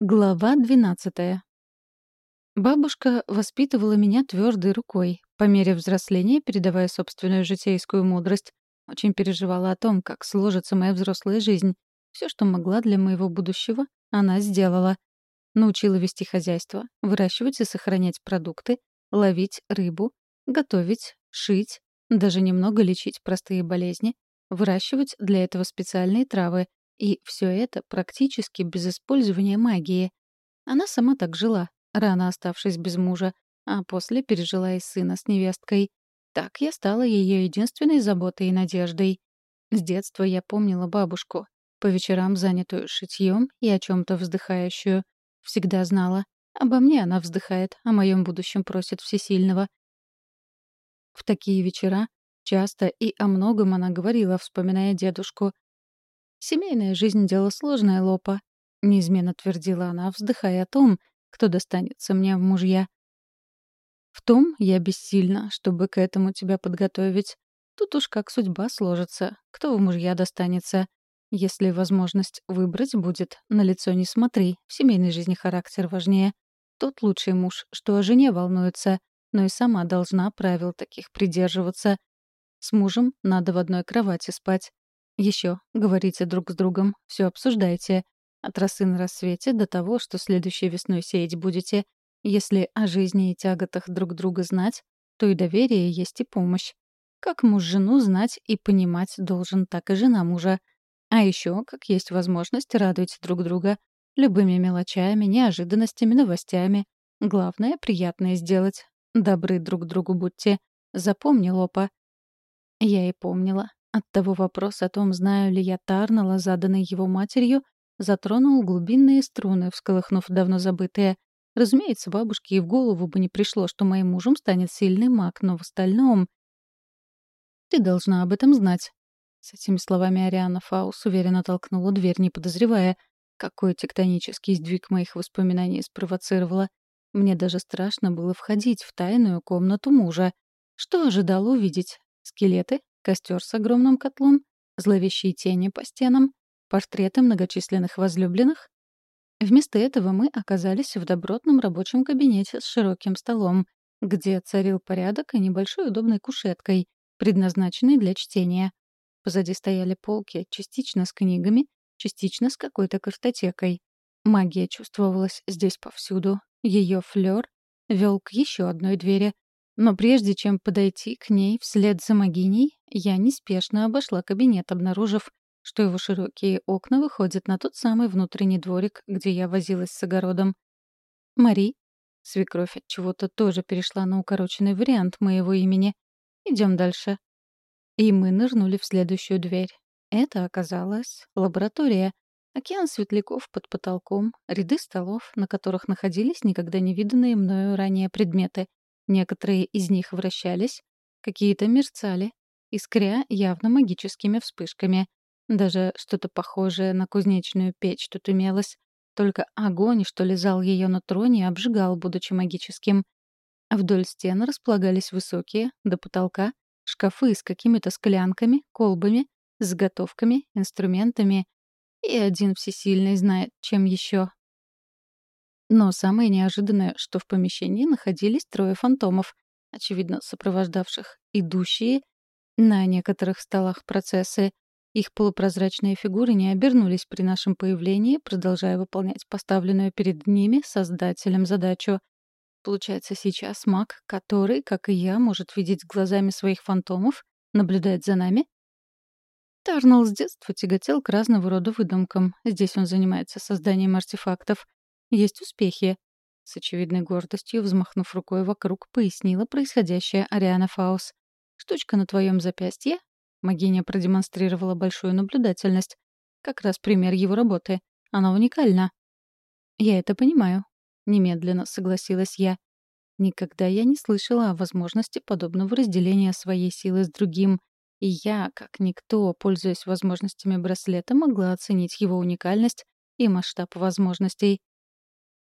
Глава двенадцатая. Бабушка воспитывала меня твердой рукой, по мере взросления передавая собственную житейскую мудрость. Очень переживала о том, как сложится моя взрослая жизнь. Все, что могла для моего будущего, она сделала. Научила вести хозяйство, выращивать и сохранять продукты, ловить рыбу, готовить, шить, даже немного лечить простые болезни, выращивать для этого специальные травы, и все это практически без использования магии. Она сама так жила, рано оставшись без мужа, а после пережила и сына с невесткой. Так я стала ее единственной заботой и надеждой. С детства я помнила бабушку, по вечерам занятую шитьем и о чем то вздыхающую. Всегда знала. Обо мне она вздыхает, о моем будущем просит всесильного. В такие вечера часто и о многом она говорила, вспоминая дедушку, «Семейная жизнь — дело сложное, Лопа», — неизменно твердила она, вздыхая о том, кто достанется мне в мужья. «В том я бессильна, чтобы к этому тебя подготовить. Тут уж как судьба сложится, кто в мужья достанется. Если возможность выбрать будет, на лицо не смотри, в семейной жизни характер важнее. Тот лучший муж, что о жене волнуется, но и сама должна правил таких придерживаться. С мужем надо в одной кровати спать. Еще говорите друг с другом, все обсуждайте. От росы на рассвете до того, что следующей весной сеять будете. Если о жизни и тяготах друг друга знать, то и доверие есть и помощь. Как муж жену знать и понимать должен, так и жена мужа. А еще, как есть возможность радовать друг друга любыми мелочами, неожиданностями, новостями. Главное — приятное сделать. Добры друг другу будьте. Запомни, Лопа. Я и помнила. Оттого вопрос о том, знаю ли я Тарнала, заданный его матерью, затронул глубинные струны, всколыхнув давно забытые. Разумеется, бабушке и в голову бы не пришло, что моим мужем станет сильный маг, но в остальном... «Ты должна об этом знать». С этими словами Ариана Фаус уверенно толкнула дверь, не подозревая, какой тектонический сдвиг моих воспоминаний спровоцировала. Мне даже страшно было входить в тайную комнату мужа. Что ожидал увидеть? Скелеты? Костер с огромным котлом, зловещие тени по стенам, портреты многочисленных возлюбленных. Вместо этого мы оказались в добротном рабочем кабинете с широким столом, где царил порядок и небольшой удобной кушеткой, предназначенной для чтения. Позади стояли полки, частично с книгами, частично с какой-то картотекой. Магия чувствовалась здесь повсюду. Ее флёр вел к еще одной двери, но прежде чем подойти к ней вслед за могиней, я неспешно обошла кабинет, обнаружив, что его широкие окна выходят на тот самый внутренний дворик, где я возилась с огородом. «Мари», свекровь от чего-то тоже перешла на укороченный вариант моего имени. Идем дальше. И мы нырнули в следующую дверь. Это оказалась лаборатория. Океан светляков под потолком, ряды столов, на которых находились никогда не виданные мною ранее предметы — Некоторые из них вращались, какие-то мерцали, искря явно магическими вспышками. Даже что-то похожее на кузнечную печь тут имелось. Только огонь, что лизал ее на троне, обжигал, будучи магическим. Вдоль стен располагались высокие, до потолка, шкафы с какими-то склянками, колбами, заготовками, инструментами. И один всесильный знает, чем еще. Но самое неожиданное, что в помещении находились трое фантомов, очевидно, сопровождавших идущие на некоторых столах процессы. Их полупрозрачные фигуры не обернулись при нашем появлении, продолжая выполнять поставленную перед ними создателем задачу. Получается, сейчас маг, который, как и я, может видеть глазами своих фантомов, наблюдает за нами? Тарнелл с детства тяготел к разного рода выдумкам. Здесь он занимается созданием артефактов — есть успехи. С очевидной гордостью, взмахнув рукой вокруг, пояснила происходящее Ариана Фаус. «Штучка на твоем запястье?» Магиня продемонстрировала большую наблюдательность. Как раз пример его работы. Она уникальна. «Я это понимаю», — немедленно согласилась я. Никогда я не слышала о возможности подобного разделения своей силы с другим, и я, как никто, пользуясь возможностями браслета, могла оценить его уникальность и масштаб возможностей.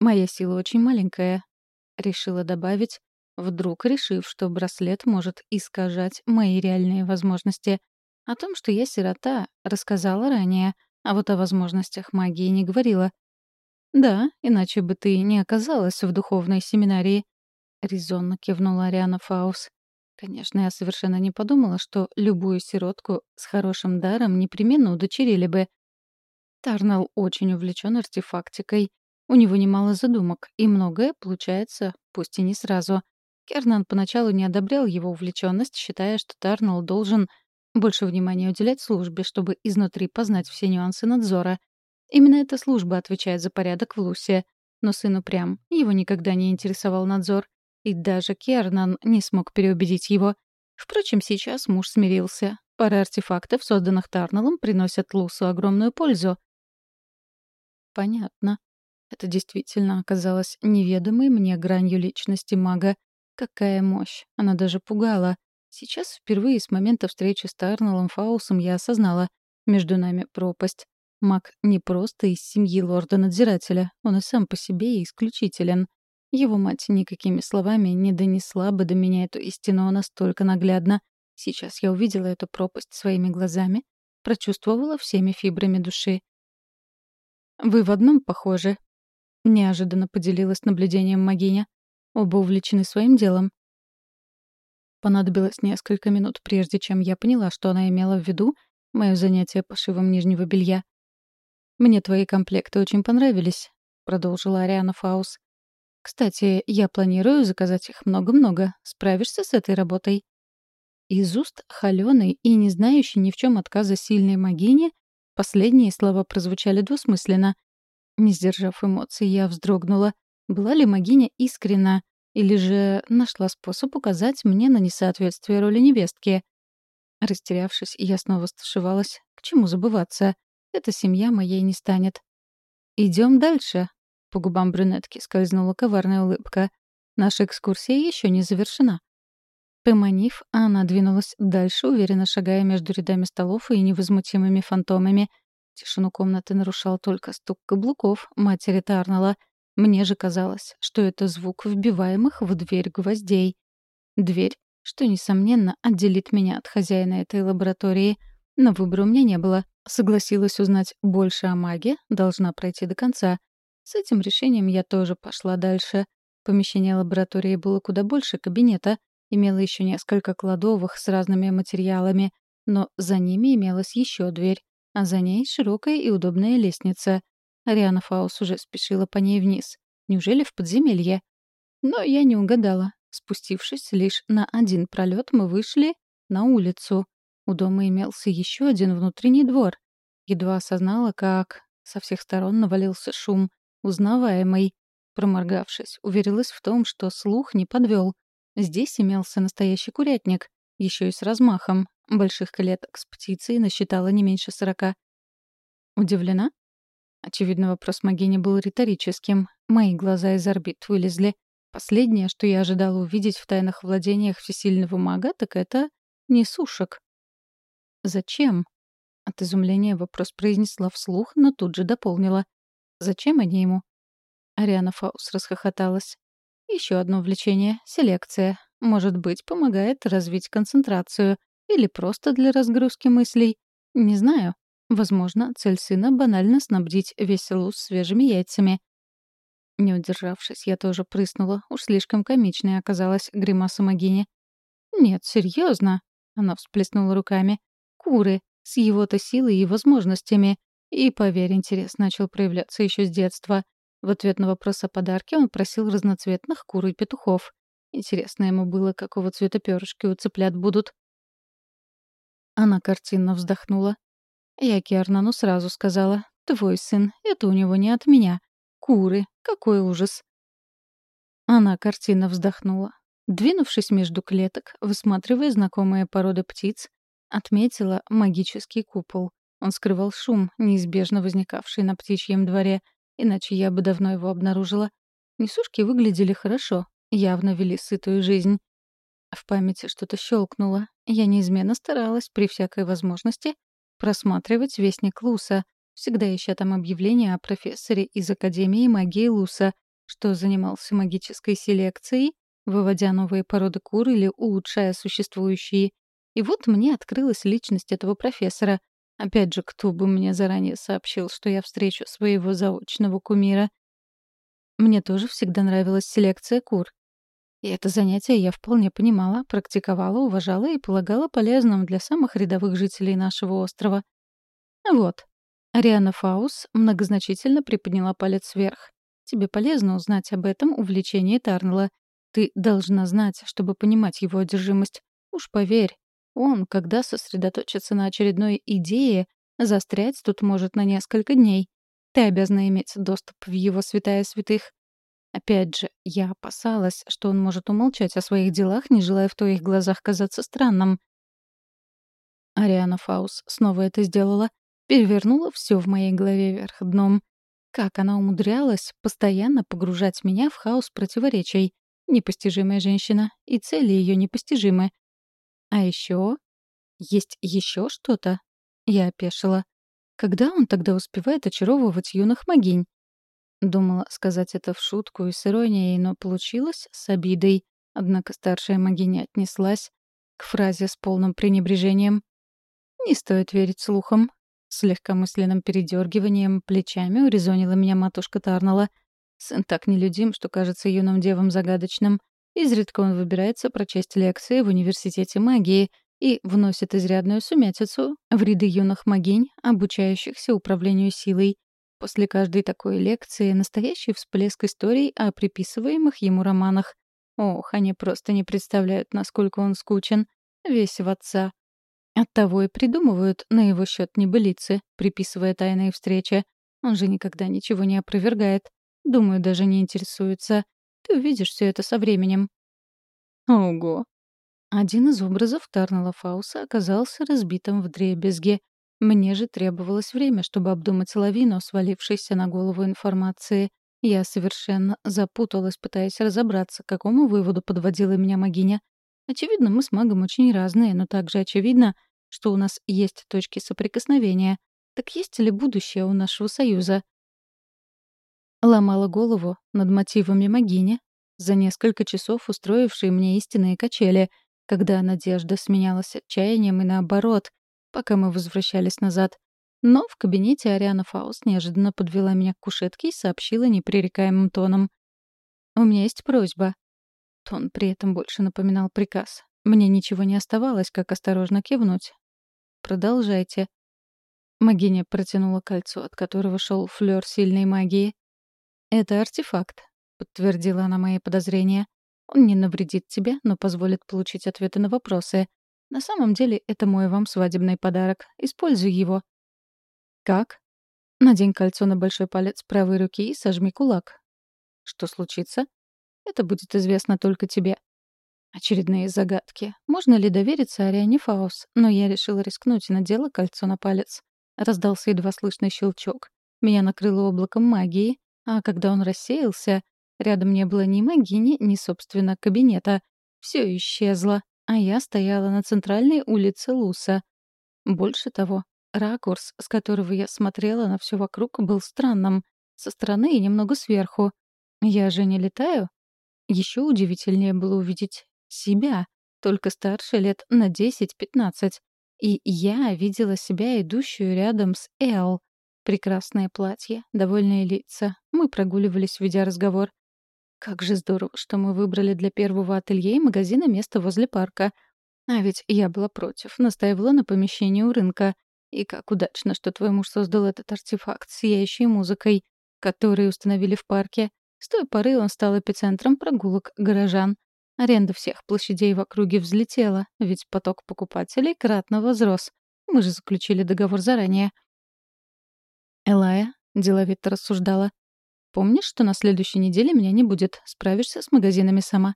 «Моя сила очень маленькая», — решила добавить, вдруг решив, что браслет может искажать мои реальные возможности. О том, что я сирота, рассказала ранее, а вот о возможностях магии не говорила. «Да, иначе бы ты не оказалась в духовной семинарии», — резонно кивнула Ариана Фаус. Конечно, я совершенно не подумала, что любую сиротку с хорошим даром непременно удочерили бы. Тарнелл очень увлечен артефактикой. У него немало задумок, и многое получается, пусть и не сразу. Кернан поначалу не одобрял его увлеченность, считая, что Тарнелл должен больше внимания уделять службе, чтобы изнутри познать все нюансы надзора. Именно эта служба отвечает за порядок в Лусе. Но сын упрям, его никогда не интересовал надзор. И даже Кернан не смог переубедить его. Впрочем, сейчас муж смирился. Пара артефактов, созданных Тарнеллом, приносят Лусу огромную пользу. Понятно. Это действительно оказалось неведомой мне гранью личности мага. Какая мощь! Она даже пугала. Сейчас впервые с момента встречи с Тарнеллом Фаусом я осознала. Между нами пропасть. Маг не просто из семьи лорда-надзирателя, он и сам по себе исключителен. Его мать никакими словами не донесла бы до меня эту истину настолько наглядно. Сейчас я увидела эту пропасть своими глазами, прочувствовала всеми фибрами души. «Вы в одном похожи», — неожиданно поделилась наблюдением Магиня. «Оба увлечены своим делом. Понадобилось несколько минут, прежде чем я поняла, что она имела в виду мое занятие пошивом нижнего белья. «Мне твои комплекты очень понравились», — продолжила Ариана Фаус. «Кстати, я планирую заказать их много-много. Справишься с этой работой?» Из уст холёной и не знающей ни в чем отказа сильной могини последние слова прозвучали двусмысленно. Не сдержав эмоций, я вздрогнула. Была ли могиня искренна или же нашла способ указать мне на несоответствие роли невестки. Растерявшись, я снова стушевалась. К чему забываться? Эта семья моей не станет. Идем дальше. По губам брюнетки скользнула коварная улыбка. Наша экскурсия еще не завершена. Поманив, она двинулась дальше, уверенно шагая между рядами столов и невозмутимыми фантомами. Тишину комнаты нарушал только стук каблуков матери Тарнелла — мне же казалось, что это звук вбиваемых в дверь гвоздей. Дверь, что, несомненно, отделит меня от хозяина этой лаборатории. Но выбора у меня не было. Согласилась узнать больше о маге, должна пройти до конца. С этим решением я тоже пошла дальше. Помещение лаборатории было куда больше кабинета, имело еще несколько кладовых с разными материалами, но за ними имелась еще дверь, а за ней широкая и удобная лестница. Ариана Фаус уже спешила по ней вниз. Неужели в подземелье? Но я не угадала. Спустившись лишь на один пролет, мы вышли на улицу. У дома имелся еще один внутренний двор. Едва осознала, как со всех сторон навалился шум, узнаваемый. Проморгавшись, уверилась в том, что слух не подвел. Здесь имелся настоящий курятник, еще и с размахом. Больших клеток с птицей насчитала не меньше сорока. Удивлена? Очевидно, вопрос Магини был риторическим. Мои глаза из орбит вылезли. Последнее, что я ожидала увидеть в тайных владениях всесильного мага, так это не сушек. «Зачем?» От изумления вопрос произнесла вслух, но тут же дополнила. «Зачем они ему?» Ариана Фаус расхохоталась. Еще одно увлечение — селекция. Может быть, помогает развить концентрацию. Или просто для разгрузки мыслей. Не знаю. Возможно, цель сына — банально снабдить весь луз свежими яйцами. Не удержавшись, я тоже прыснула. Уж слишком комичной оказалась гримаса Магини. «Нет, серьезно, она всплеснула руками. «Куры, с его-то силой и возможностями. И, поверь, интерес начал проявляться еще с детства. В ответ на вопрос о подарке он просил разноцветных кур и петухов. Интересно ему было, какого цвета перышки у цыплят будут. Она картинно вздохнула. Я Кернану сразу сказала, «Твой сын, это у него не от меня. Куры, какой ужас!» Она картинно вздохнула. Двинувшись между клеток, высматривая знакомые породы птиц, отметила магический купол. Он скрывал шум, неизбежно возникавший на птичьем дворе, иначе я бы давно его обнаружила. Несушки выглядели хорошо, явно вели сытую жизнь. В памяти что-то щелкнуло. Я неизменно старалась при всякой возможности просматривать Вестник Луса, всегда ища там объявления о профессоре из Академии магии Луса, что занимался магической селекцией, выводя новые породы кур или улучшая существующие. И вот мне открылась личность этого профессора. Опять же, кто бы мне заранее сообщил, что я встречу своего заочного кумира. мне тоже всегда нравилась селекция кур. И это занятие я вполне понимала, практиковала, уважала и полагала полезным для самых рядовых жителей нашего острова. Вот. Ариана Фаус многозначительно приподняла палец вверх. Тебе полезно узнать об этом увлечении Тарнелла. Ты должна знать, чтобы понимать его одержимость. Уж поверь, он, когда сосредоточится на очередной идее, застрять тут может на несколько дней. Ты обязана иметь доступ в его святая святых. Опять же, я опасалась, что он может умолчать о своих делах, не желая в твоих глазах казаться странным. Ариана Фаус снова это сделала. Перевернула все в моей голове вверх дном. Как она умудрялась постоянно погружать меня в хаос противоречий. Непостижимая женщина, и цели ее непостижимы. А еще Есть еще что-то? Я опешила. Когда он тогда успевает очаровывать юных могинь? Думала сказать это в шутку и с иронией, но получилось с обидой. Однако старшая могиня отнеслась к фразе с полным пренебрежением. «Не стоит верить слухам». С легкомысленным передергиванием плечами урезонила меня матушка Тарнала. Сын так нелюдим, что кажется юным девам загадочным. Изредка он выбирается прочесть лекции в университете магии, и вносит изрядную сумятицу в ряды юных могинь, обучающихся управлению силой. После каждой такой лекции настоящий всплеск историй о приписываемых ему романах. Ох, они просто не представляют, насколько он скучен. Весь в отца. Оттого и придумывают на его счет небылицы, приписывая тайные встречи. Он же никогда ничего не опровергает. Думаю, даже не интересуется. Ты увидишь все это со временем. Ого, один из образов Тарнелла Фауса оказался разбитым в дребезги. Мне же требовалось время, чтобы обдумать лавину, свалившейся на голову информации. Я совершенно запуталась, пытаясь разобраться, к какому выводу подводила меня магиня. Очевидно, мы с магом очень разные, но также очевидно, что у нас есть точки соприкосновения. Так есть ли будущее у нашего союза? Ломала голову над мотивами магини, за несколько часов устроившие мне истинные качели — когда надежда сменялась отчаянием и наоборот, пока мы возвращались назад. Но в кабинете Ариана Фаус неожиданно подвела меня к кушетке и сообщила непререкаемым тоном. «У меня есть просьба». Тон при этом больше напоминал приказ. Мне ничего не оставалось, как осторожно кивнуть. «Продолжайте». Магиня протянула кольцо, от которого шел флёр сильной магии. «Это артефакт», — подтвердила она мои подозрения. Он не навредит тебе, но позволит получить ответы на вопросы. На самом деле, это мой вам свадебный подарок. Используй его. Как? Надень кольцо на большой палец правой руки и сожми кулак. Что случится? Это будет известно только тебе. Очередные загадки. Можно ли довериться Ариане Фаус? Но я решила рискнуть и надела кольцо на палец. Раздался едва слышный щелчок. Меня накрыло облаком магии, а когда он рассеялся, Рядом не было ни магини, ни, собственно, кабинета. Все исчезло, а я стояла на центральной улице Луса. Больше того, ракурс, с которого я смотрела на все вокруг, был странным. Со стороны и немного сверху. Я же не летаю. Еще удивительнее было увидеть себя, только старше лет на 10-15. И я видела себя, идущую рядом с Эл. Прекрасное платье, довольные лица. Мы прогуливались, ведя разговор. Как же здорово, что мы выбрали для первого ателье и магазина место возле парка. А ведь я была против, настаивала на помещении у рынка. И как удачно, что твой муж создал этот артефакт сияющей музыкой, который установили в парке. С той поры он стал эпицентром прогулок горожан. Аренда всех площадей в округе взлетела, ведь поток покупателей кратно возрос. Мы же заключили договор заранее. Элая деловито рассуждала. Помнишь, что на следующей неделе меня не будет? Справишься с магазинами сама?»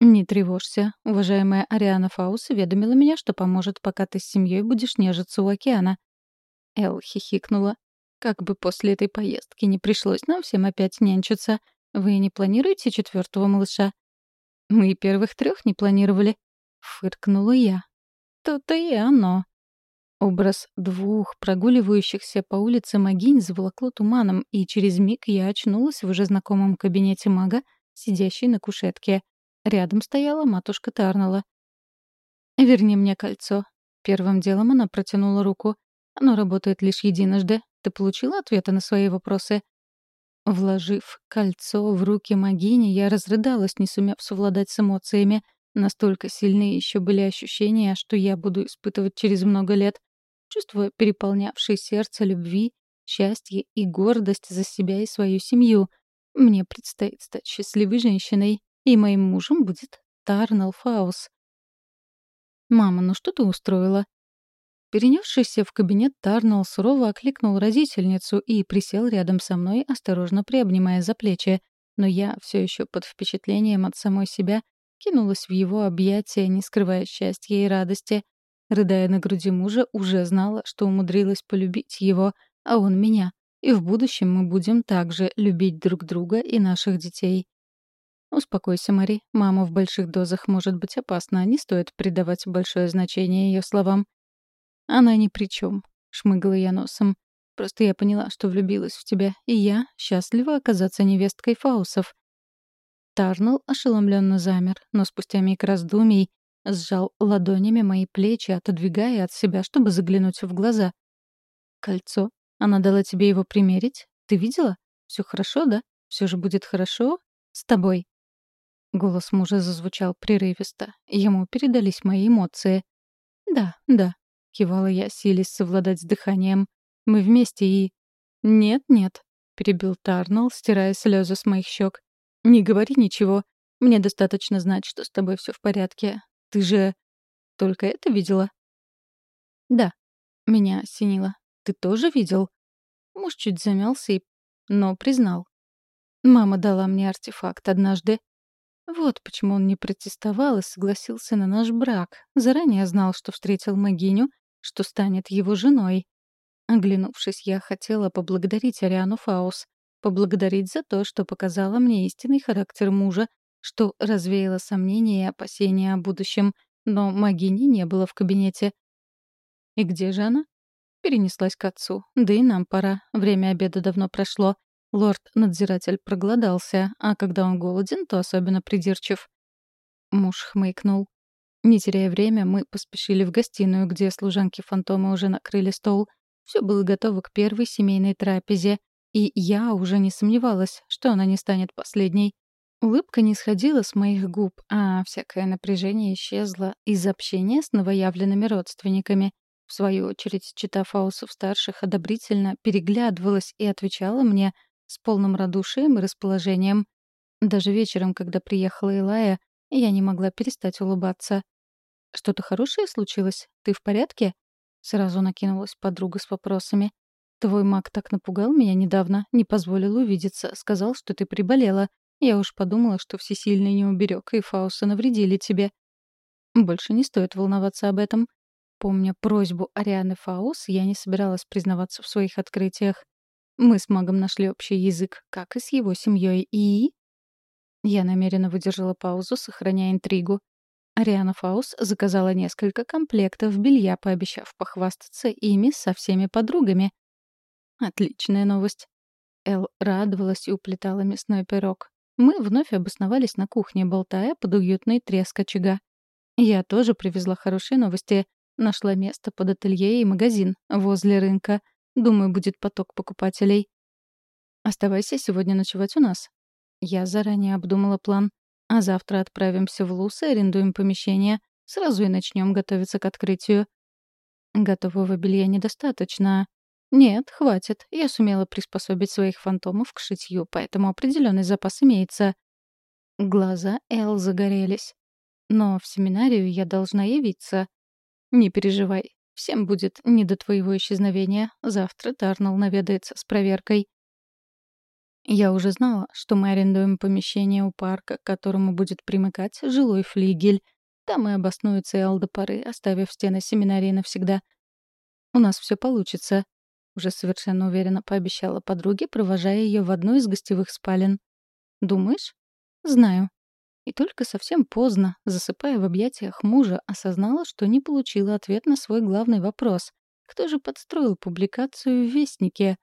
«Не тревожься. Уважаемая Ариана Фаус уведомила меня, что поможет, пока ты с семьей будешь нежиться у океана». Эл хихикнула. «Как бы после этой поездки не пришлось нам всем опять нянчиться. Вы не планируете четвертого малыша?» «Мы и первых трех не планировали», — фыркнула я. «То-то и оно. Образ двух прогуливающихся по улице могинь заволокло туманом, и через миг я очнулась в уже знакомом кабинете мага, сидящей на кушетке. Рядом стояла матушка Тарнелла. «Верни мне кольцо». Первым делом она протянула руку. «Оно работает лишь единожды. Ты получила ответы на свои вопросы?» Вложив кольцо в руки Магини, я разрыдалась, не сумев совладать с эмоциями. Настолько сильны еще были ощущения, что я буду испытывать через много лет. Чувство, переполнявшее сердце любви, счастье и гордость за себя и свою семью. Мне предстоит стать счастливой женщиной, и моим мужем будет Тарнелл Фаус. «Мама, ну что ты устроила?» Перенесшийся в кабинет Тарнелл сурово окликнул родительницу и присел рядом со мной, осторожно приобнимая за плечи. Но я, все еще под впечатлением от самой себя, кинулась в его объятия, не скрывая счастья и радости. Рыдая на груди мужа, уже знала, что умудрилась полюбить его, а он меня. И в будущем мы будем также любить друг друга и наших детей. «Успокойся, Мари. Мама в больших дозах может быть опасна. Не стоит придавать большое значение ее словам». «Она ни при чем», — шмыгала я носом. «Просто я поняла, что влюбилась в тебя, и я счастлива оказаться невесткой Фаусов. Тарнелл ошеломленно замер, но спустя миг раздумий сжал ладонями мои плечи, отодвигая от себя, чтобы заглянуть в глаза. «Кольцо? Она дала тебе его примерить? Ты видела? Все хорошо, да? Все же будет хорошо? С тобой?» Голос мужа зазвучал прерывисто. Ему передались мои эмоции. «Да, да», — кивала я, силясь совладать с дыханием. «Мы вместе и...» «Нет-нет», — перебил Тарнелл, стирая слезы с моих щек. «Не говори ничего. Мне достаточно знать, что с тобой все в порядке. Ты же только это видела?» «Да». Меня осенило. «Ты тоже видел?» Муж чуть замялся и... но признал. «Мама дала мне артефакт однажды. Вот почему он не протестовал и согласился на наш брак. Заранее знал, что встретил Магиню, что станет его женой. Оглянувшись, я хотела поблагодарить Ариану Фаус поблагодарить за то, что показала мне истинный характер мужа, что развеяло сомнения и опасения о будущем, но Магини не было в кабинете. «И где же она?» Перенеслась к отцу. «Да и нам пора. Время обеда давно прошло. Лорд-надзиратель проголодался, а когда он голоден, то особенно придирчив». Муж хмыкнул. Не теряя время, мы поспешили в гостиную, где служанки-фантомы уже накрыли стол. Все было готово к первой семейной трапезе, и я уже не сомневалась, что она не станет последней. Улыбка не сходила с моих губ, а всякое напряжение исчезло из общения с новоявленными родственниками. В свою очередь, чита Фаусов-старших одобрительно переглядывалась и отвечала мне с полным радушием и расположением. Даже вечером, когда приехала Илая, я не могла перестать улыбаться. «Что-то хорошее случилось? Ты в порядке?» Сразу накинулась подруга с вопросами. Твой маг так напугал меня недавно, не позволил увидеться, сказал, что ты приболела. Я уж подумала, что всесильный не уберег, и Фауса навредили тебе. Больше не стоит волноваться об этом. Помня просьбу Арианы Фаус, я не собиралась признаваться в своих открытиях. Мы с магом нашли общий язык, как и с его семьей, и... Я намеренно выдержала паузу, сохраняя интригу. Ариана Фаус заказала несколько комплектов белья, пообещав похвастаться ими со всеми подругами. Отличная новость. Эл радовалась и уплетала мясной пирог. Мы вновь обосновались на кухне, болтая под уютный треск очага. Я тоже привезла хорошие новости. Нашла место под ателье и магазин возле рынка. Думаю, будет поток покупателей. Оставайся сегодня ночевать у нас. Я заранее обдумала план. А завтра отправимся в Лус и арендуем помещение. Сразу и начнем готовиться к открытию. Готового белья недостаточно. Нет, хватит. Я сумела приспособить своих фантомов к шитью, поэтому определенный запас имеется. Глаза Эл загорелись. Но в семинарию я должна явиться. Не переживай. Всем будет не до твоего исчезновения. Завтра Тарнелл наведается с проверкой. Я уже знала, что мы арендуем помещение у парка, к которому будет примыкать жилой флигель. Там и обоснуется Эл до оставив стены семинарии навсегда. У нас все получится уже совершенно уверенно пообещала подруге, провожая ее в одну из гостевых спален. «Думаешь?» «Знаю». И только совсем поздно, засыпая в объятиях мужа, осознала, что не получила ответ на свой главный вопрос. Кто же подстроил публикацию в Вестнике?